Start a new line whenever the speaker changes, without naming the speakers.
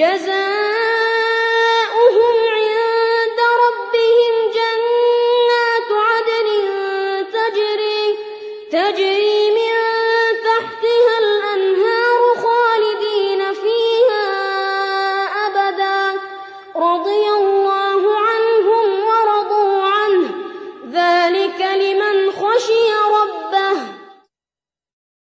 جزاؤهم عند ربهم جنات عدن تجري